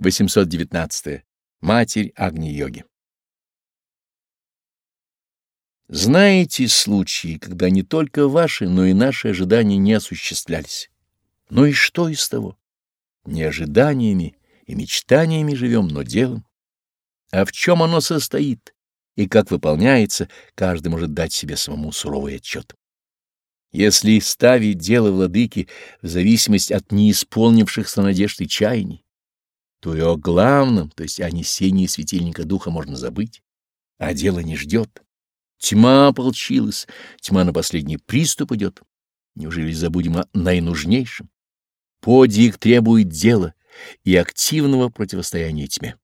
819. Матерь Агни-йоги. Знаете случаи, когда не только ваши, но и наши ожидания не осуществлялись? Ну и что из того? Не ожиданиями и мечтаниями живем, но делом. А в чем оно состоит и как выполняется, каждый может дать себе самому суровый отчет. Если ставить дело владыки в зависимость от неисполнившихся надежд и чаяний, то и о главном, то есть о несении светильника духа можно забыть, а дело не ждет. Тьма ополчилась, тьма на последний приступ идет. Неужели забудем о наинужнейшем? Подвиг требует дела и активного противостояния тьме.